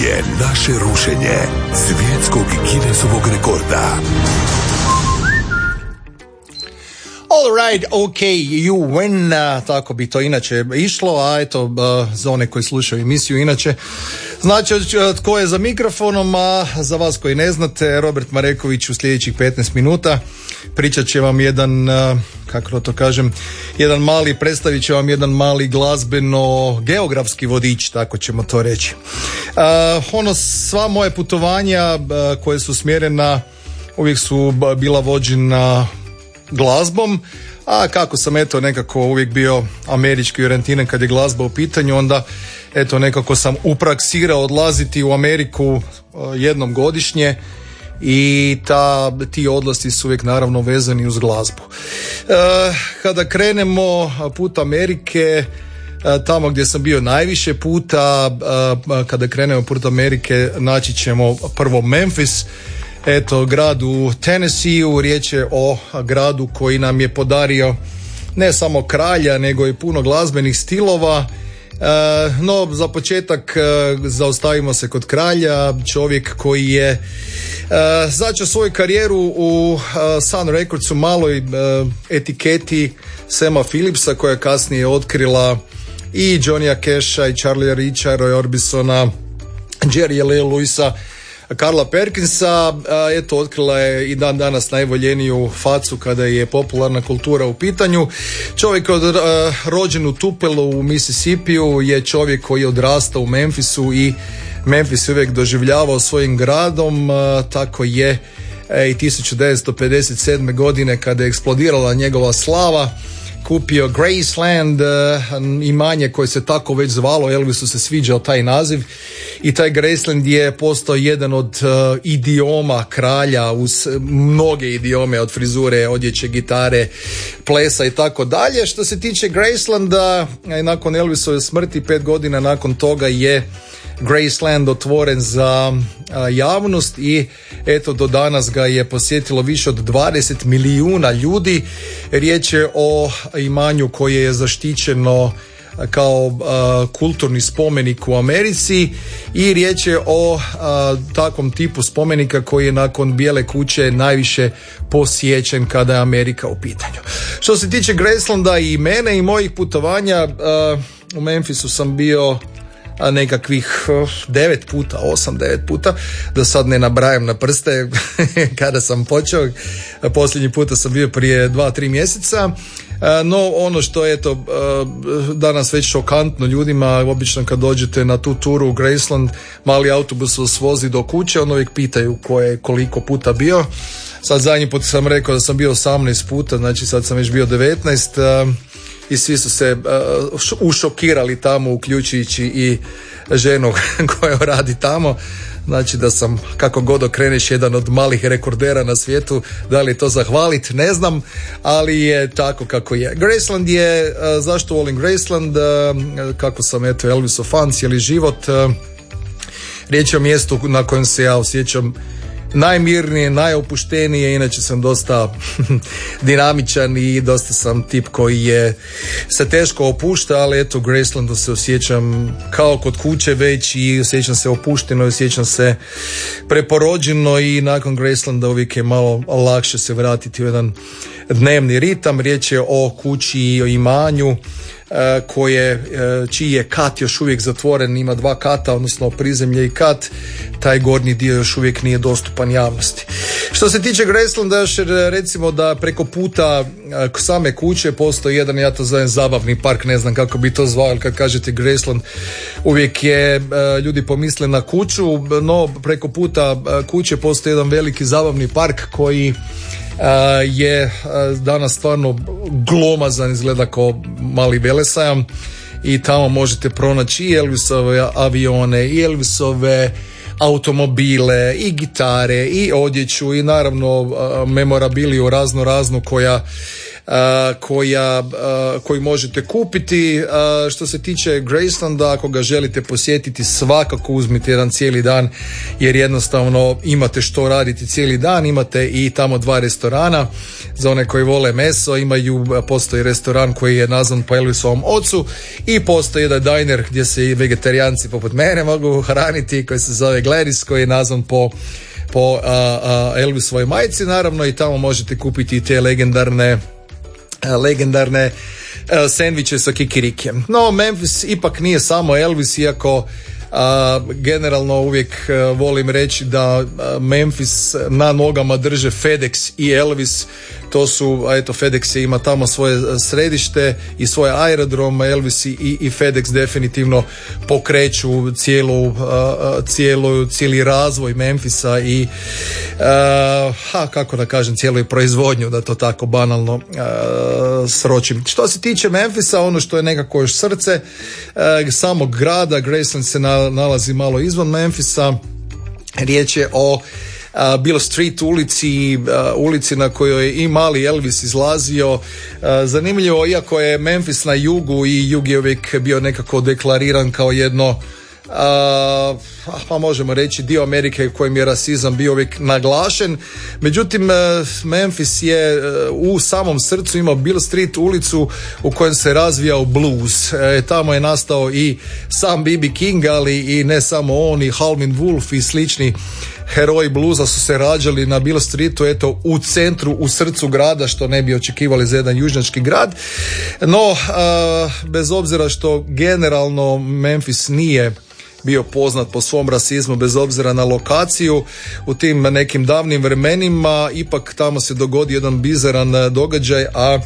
je naše rušenje svjetskog Guinnessovog rekorda. All right, ok, you win, tako bi to inače išlo, a eto, za one koji slušaju emisiju inače, znači tko je za mikrofonom, a za vas koji ne znate, Robert Mareković u sljedećih 15 minuta pričat će vam jedan, kako to kažem, jedan mali, predstavit će vam jedan mali glazbeno-geografski vodič, tako ćemo to reći. Ono, sva moje putovanja koje su smjerena, uvijek su bila vođena glazbom, a kako sam eto nekako uvijek bio američki orijentiran kad je glazba u pitanju, onda eto nekako sam upraksirao odlaziti u Ameriku jednom godišnje i ta, ti odlasti su uvijek naravno vezani uz glazbu. E, kada krenemo put Amerike, tamo gdje sam bio najviše puta, kada krenemo put Amerike naći ćemo prvo Memphis, eto grad u Tennessee, riječ je o gradu koji nam je podario ne samo kralja nego i puno glazbenih stilova. No za početak zaustavimo se kod kralja. Čovjek koji je začeo svoju karijeru u Sun Recordsu maloj etiketi Sema Philipsa koja je kasnije otkrila i Johnnya Casha i Charlie Richarda i Orbisona Jerry Lee Lewisa Karla Perkinsa, eto otkrila je i dan danas najvoljeniju facu kada je popularna kultura u pitanju. Čovjek od rođen u Tupelu u Mississippiju je čovjek koji je odrastao u Memphisu i Memphis uvijek doživljavao svojim gradom, tako je e, i 1957. godine kada je eksplodirala njegova slava kupio Graceland, imanje koje se tako već zvalo, Elvisu se sviđao taj naziv i taj Graceland je postao jedan od uh, idioma kralja uz mnoge idiome od frizure, odjeće, gitare, plesa i tako dalje. Što se tiče Gracelanda, nakon Elvisove smrti pet godina nakon toga je Graceland otvoren za javnost i eto do danas ga je posjetilo više od 20 milijuna ljudi. Riječ je o imanju koje je zaštićeno kao kulturni spomenik u Americi i riječ je o takvom tipu spomenika koji je nakon bijele kuće najviše posjećen kada je Amerika u pitanju. Što se tiče Gracelanda i mene i mojih putovanja u Memphisu sam bio nekakvih devet puta, osam, devet puta, da sad ne nabrajam na prste kada sam počeo. Posljednji puta sam bio prije dva, tri mjeseca. No ono što je to danas već šokantno ljudima, obično kad dođete na tu turu u Graceland, mali autobus vas vozi do kuće, on uvijek pitaju ko je koliko puta bio. Sad zadnji put sam rekao da sam bio 18 puta, znači sad sam već bio 19 i svi su se uh, ušokirali tamo uključujući i ženu koja radi tamo. Znači da sam kako god okreneš jedan od malih rekordera na svijetu da li to zahvalit ne znam ali je tako kako je. Graceland je uh, zašto volim Graceland? Uh, kako sam eto Elvisov fan cijeli život riječ je o mjestu na kojem se ja osjećam najmirnije, najopuštenije, inače sam dosta dinamičan i dosta sam tip koji je se teško opušta, ali eto u Gracelandu se osjećam kao kod kuće već i osjećam se opušteno osjećam se preporođeno i nakon Gracelanda uvijek je malo lakše se vratiti u jedan dnevni ritam, riječ je o kući i o imanju koje, e, čiji je kat još uvijek zatvoren, ima dva kata, odnosno prizemlje i kat, taj gornji dio još uvijek nije dostupan javnosti. Što se tiče Gracelanda, još recimo da preko puta e, same kuće postoji jedan, ja to zovem zabavni park, ne znam kako bi to zvao, ali kad kažete Graceland, uvijek je, ljudi pomisle na kuću, no preko puta kuće postoji jedan veliki zabavni park koji je danas stvarno glomazan, izgleda kao mali velesajam i tamo možete pronaći i Elvisove avione i Elvisove automobile i gitare i odjeću i naravno memorabiliju razno raznu koja koja, koju možete kupiti. Što se tiče Gracelanda, ako ga želite posjetiti, svakako uzmite jedan cijeli dan, jer jednostavno imate što raditi cijeli dan, imate i tamo dva restorana, za one koji vole meso, imaju, postoji restoran koji je nazvan po Elvisovom ocu i postoji jedan diner gdje se i vegetarijanci poput mene mogu hraniti, koji se zove Gladys, koji je nazvan po po Elvisovoj majci naravno i tamo možete kupiti te legendarne legendarne sendviče sa kikirikijem. No, Memphis ipak nije samo Elvis, iako generalno uvijek volim reći da Memphis na nogama drže FedEx i Elvis to su, a eto FedEx ima tamo svoje e, središte i svoje aerodrom, Elvis i, i FedEx definitivno pokreću cijelu, cijelu, cijeli razvoj Memfisa i ha, kako da kažem, cijelu proizvodnju, da to tako banalno sročim. Što se tiče Memfisa, ono što je nekako još srce samog grada, Graceland se nalazi malo izvan Memfisa, riječ je o bilo Street ulici, ulici na kojoj je i mali Elvis izlazio. Zanimljivo, iako je Memphis na jugu i jug je uvijek bio nekako deklariran kao jedno pa možemo reći dio Amerike kojem je rasizam bio uvijek naglašen. Međutim, Memphis je u samom srcu imao Bill Street ulicu u kojem se razvijao blues. E, tamo je nastao i sam B.B. King, ali i ne samo on, i Halmin Wolf i slični heroji bluza su se rađali na Bill Streetu, eto u centru, u srcu grada, što ne bi očekivali za jedan južnjački grad. No, bez obzira što generalno Memphis nije bio poznat po svom rasizmu bez obzira na lokaciju u tim nekim davnim vremenima ipak tamo se dogodi jedan bizaran događaj a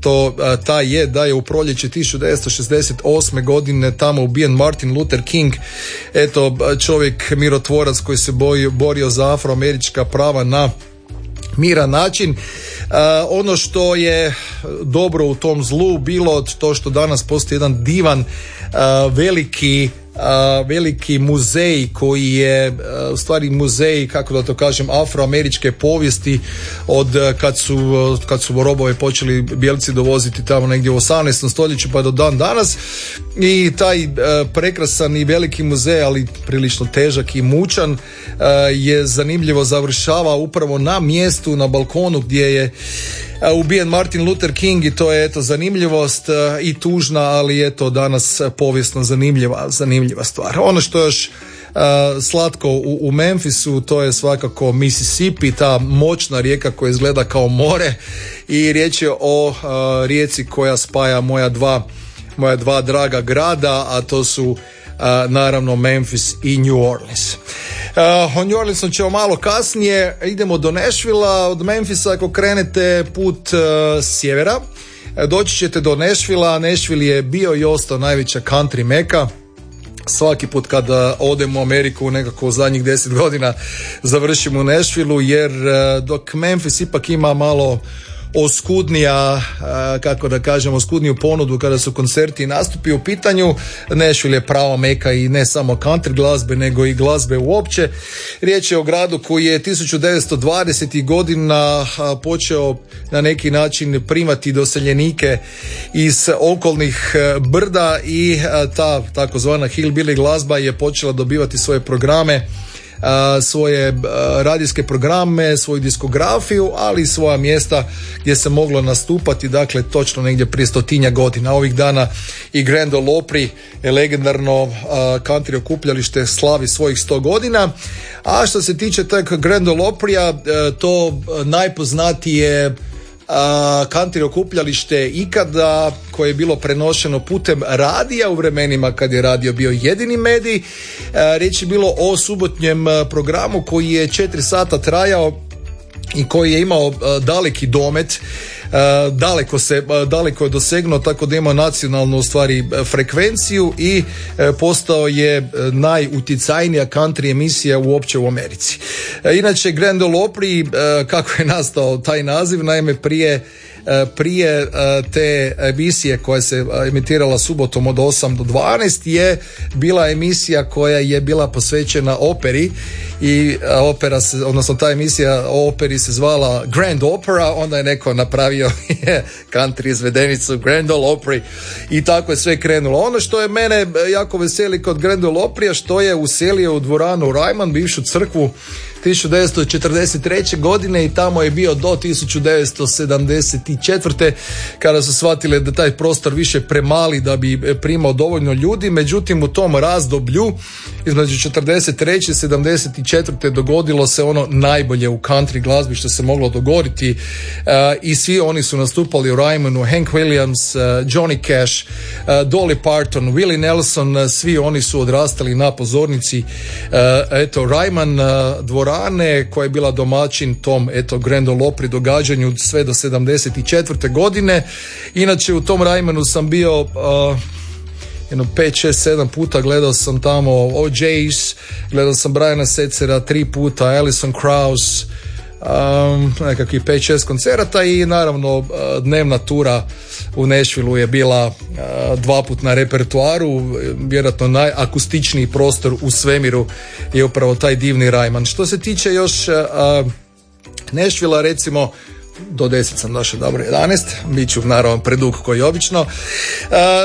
to ta je da je u proljeće 1968. godine tamo ubijen Martin Luther King eto čovjek mirotvorac koji se borio za afroamerička prava na miran način. ono što je dobro u tom zlu bilo to što danas postoji jedan divan veliki veliki muzej koji je u stvari muzej, kako da to kažem, afroameričke povijesti od kad su, kad su robove počeli bijelci dovoziti tamo negdje u 18. stoljeću pa do dan danas i taj prekrasan i veliki muzej, ali prilično težak i mučan je zanimljivo završava upravo na mjestu, na balkonu gdje je ubijen Martin Luther King i to je eto zanimljivost i tužna, ali eto danas povijesno zanimljiva, zanimljiva stvar. Ono što još slatko u, u Memphisu to je svakako Mississippi, ta moćna rijeka koja izgleda kao more i riječ je o rijeci koja spaja moja dva moja dva draga grada, a to su naravno Memphis i New Orleans. O New Orleansu ćemo malo kasnije, idemo do Nashvilla, od Memphisa ako krenete put sjevera, doći ćete do Nashvilla, Nashville je bio i ostao najveća country meka, svaki put kada odem u Ameriku nekako u zadnjih deset godina završim u Nashvilleu jer dok Memphis ipak ima malo oskudnija, kako da kažem, oskudniju ponudu kada su koncerti i nastupi u pitanju. Nashville je prava meka i ne samo country glazbe, nego i glazbe uopće. Riječ je o gradu koji je 1920. godina počeo na neki način primati doseljenike iz okolnih brda i ta takozvana hillbilly glazba je počela dobivati svoje programe svoje radijske programe, svoju diskografiju, ali i svoja mjesta gdje se moglo nastupati, dakle točno negdje prije stotinja godina. Ovih dana i Grand Ole Opry, legendarno country okupljalište slavi svojih sto godina. A što se tiče tog Grand Ole Opry, to najpoznatije country okupljalište ikada koje je bilo prenošeno putem radija u vremenima kad je radio bio jedini medij. Riječ je bilo o subotnjem programu koji je četiri sata trajao i koji je imao daleki domet daleko se e, daleko je dosegnuo tako da ima nacionalnu stvari frekvenciju i e, postao je najutjecajnija country emisija uopće u Americi. Inače Grand Ole Opry kako je nastao taj naziv naime prije prije te emisije koja se emitirala subotom od 8 do 12 je bila emisija koja je bila posvećena operi i opera se, odnosno ta emisija o operi se zvala Grand Opera, onda je neko napravio country izvedenicu Grand Ole Opry i tako je sve krenulo. Ono što je mene jako veseli kod Grand Ole Opry, što je uselio u dvoranu Rajman, bivšu crkvu 1943. godine i tamo je bio do 1974. kada su shvatili da taj prostor više premali da bi primao dovoljno ljudi. Međutim, u tom razdoblju između 43. i 74. dogodilo se ono najbolje u country glazbi što se moglo dogoditi i svi oni su nastupali u Rymanu, Hank Williams, Johnny Cash, Dolly Parton, Willie Nelson, svi oni su odrastali na pozornici eto Ryman dvora dvorane koja je bila domaćin tom eto Grand Ole Opry događanju sve do 74. godine. Inače u tom Rajmanu sam bio uh, jedno 5, 6, 7 puta gledao sam tamo OJ's, gledao sam Briana Secera tri puta, Alison Krauss, um, nekakvih 5-6 koncerata i naravno uh, dnevna tura u Nešvilu je bila uh, dva put na repertuaru, vjerojatno najakustičniji prostor u svemiru je upravo taj divni Rajman. Što se tiče još uh, Nešvila recimo do 10 sam došao, dobro 11, bit ću naravno predug koji obično. Uh,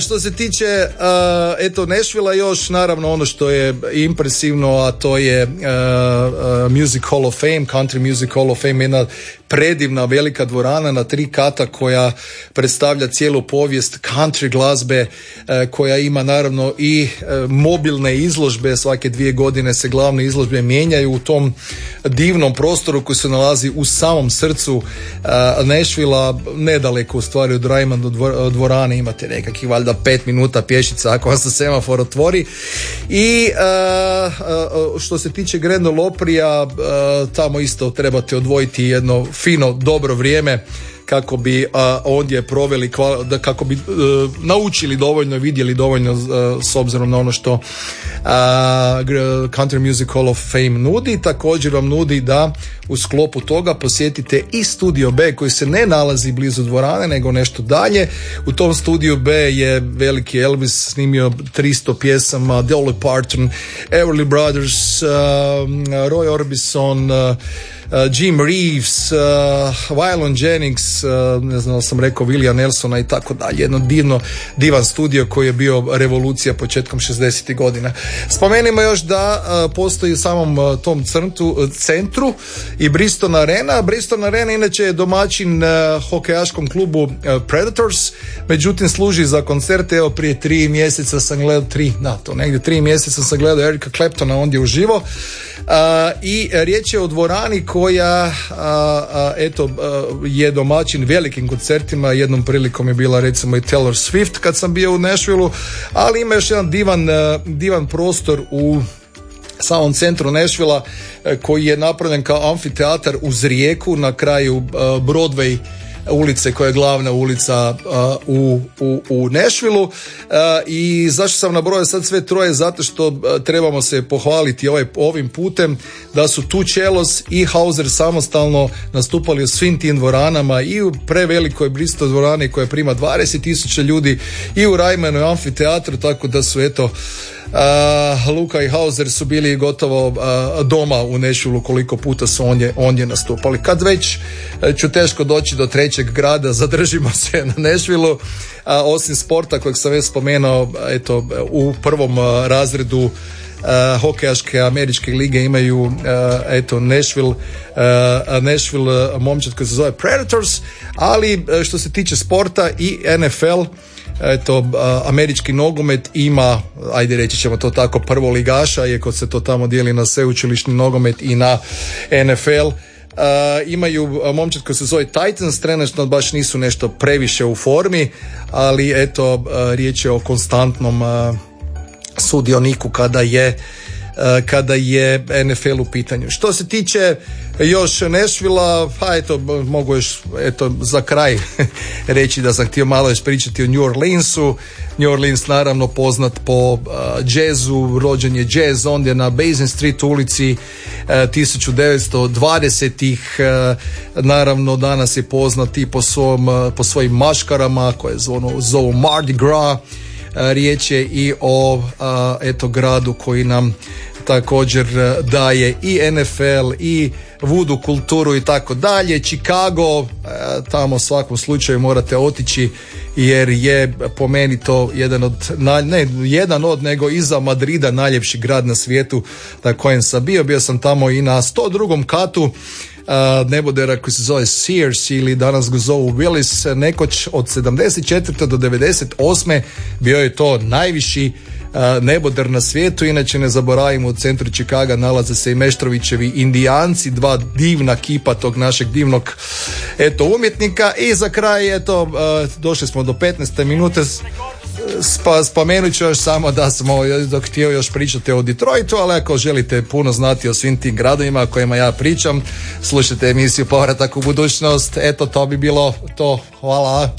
što se tiče uh, eto Nešvila još naravno ono što je impresivno, a to je uh, Music Hall of Fame, Country Music Hall of Fame, jedna predivna velika dvorana na tri kata koja predstavlja cijelu povijest country glazbe koja ima naravno i mobilne izložbe svake dvije godine se glavne izložbe mijenjaju u tom divnom prostoru koji se nalazi u samom srcu Nešvila nedaleko u stvari od Rajman do dvorane imate nekakvih valjda pet minuta pješica ako vam se semafor otvori. I što se tiče Grendo Loprija tamo isto trebate odvojiti jedno fino dobro vrijeme kako bi ondje proveli da kako bi e, naučili dovoljno vidjeli dovoljno e, s obzirom na ono što Country Music Hall of Fame nudi. Također vam nudi da u sklopu toga posjetite i Studio B koji se ne nalazi blizu dvorane nego nešto dalje. U tom Studio B je veliki Elvis snimio 300 pjesama Dolly Parton, Everly Brothers Roy Orbison Jim Reeves, Waylon Jennings, uh, ne znam sam rekao William Nelsona i tako dalje. Jedno divno, divan studio koji je bio revolucija početkom 60. godina. Spomenimo još da postoji u samom tom crntu, centru i Briston Arena. Briston Arena inače je domaćin hokejaškom klubu Predators, međutim služi za koncerte. Evo prije tri mjeseca sam gledao tri, da to negdje tri mjeseca sam gledao Erika Claptona ondje uživo i riječ je o dvorani koja eto je domaćin velikim koncertima. Jednom prilikom je bila recimo i Taylor Swift kad sam bio u Nashvilleu ali ima još jedan divan, divan prostor u samom centru Nešvila koji je napravljen kao amfiteatar uz rijeku na kraju Broadway ulice koja je glavna ulica u, u, u Nešvilu. I zašto sam nabrojao sad sve troje? Zato što trebamo se pohvaliti ovaj, ovim putem da su tu Čelos i Hauser samostalno nastupali u svim tim dvoranama i u prevelikoj Bristol dvorani koja prima 20.000 ljudi i u Rajmanu amfiteatru tako da su eto Luka i Hauser su bili gotovo doma u Nešvilu koliko puta su ondje, ondje nastupali. Kad već e, ću teško doći do trećeg grada, zadržimo se na Nešvilu, a osim sporta kojeg sam već spomenuo, eto, u prvom razredu uh, hokejaške američke lige imaju uh, eto Nashville uh, Nashville momčad koji se zove Predators ali što se tiče sporta i NFL eto, američki nogomet ima, ajde reći ćemo to tako, prvo ligaša, iako se to tamo dijeli na sveučilišni nogomet i na NFL. Uh, imaju momčad koji se zove Titans, trenutno baš nisu nešto previše u formi, ali eto, riječ je o konstantnom sudioniku kada je kada je NFL u pitanju. Što se tiče još Nešvila, pa eto, mogu još eto, za kraj reći da sam htio malo još pričati o New Orleansu. New Orleans naravno poznat po uh, jazzu, rođen je jazz ondje na Basin Street ulici uh, 1920-ih. Uh, naravno danas je poznat i po, svom, uh, po svojim maškarama koje zovu Mardi Gras. Riječ je i o eto gradu koji nam također daje i NFL i vudu kulturu i tako dalje. Chicago, tamo svakom slučaju morate otići jer je po meni to jedan od, ne jedan od, nego iza Madrida najljepši grad na svijetu na kojem sam bio. Bio sam tamo i na 102. katu nebodera koji se zove Sears ili danas ga zovu Willis, nekoć od 74. do 98. bio je to najviši neboder na svijetu, inače ne zaboravimo u centru Čikaga nalaze se i Meštrovićevi indijanci, dva divna kipa tog našeg divnog eto umjetnika i za kraj eto došli smo do 15. minute Spa, spomenut ću još samo da smo dok htio još pričati o Detroitu, ali ako želite puno znati o svim tim gradovima o kojima ja pričam, slušajte emisiju Povratak u budućnost. Eto, to bi bilo to. Hvala.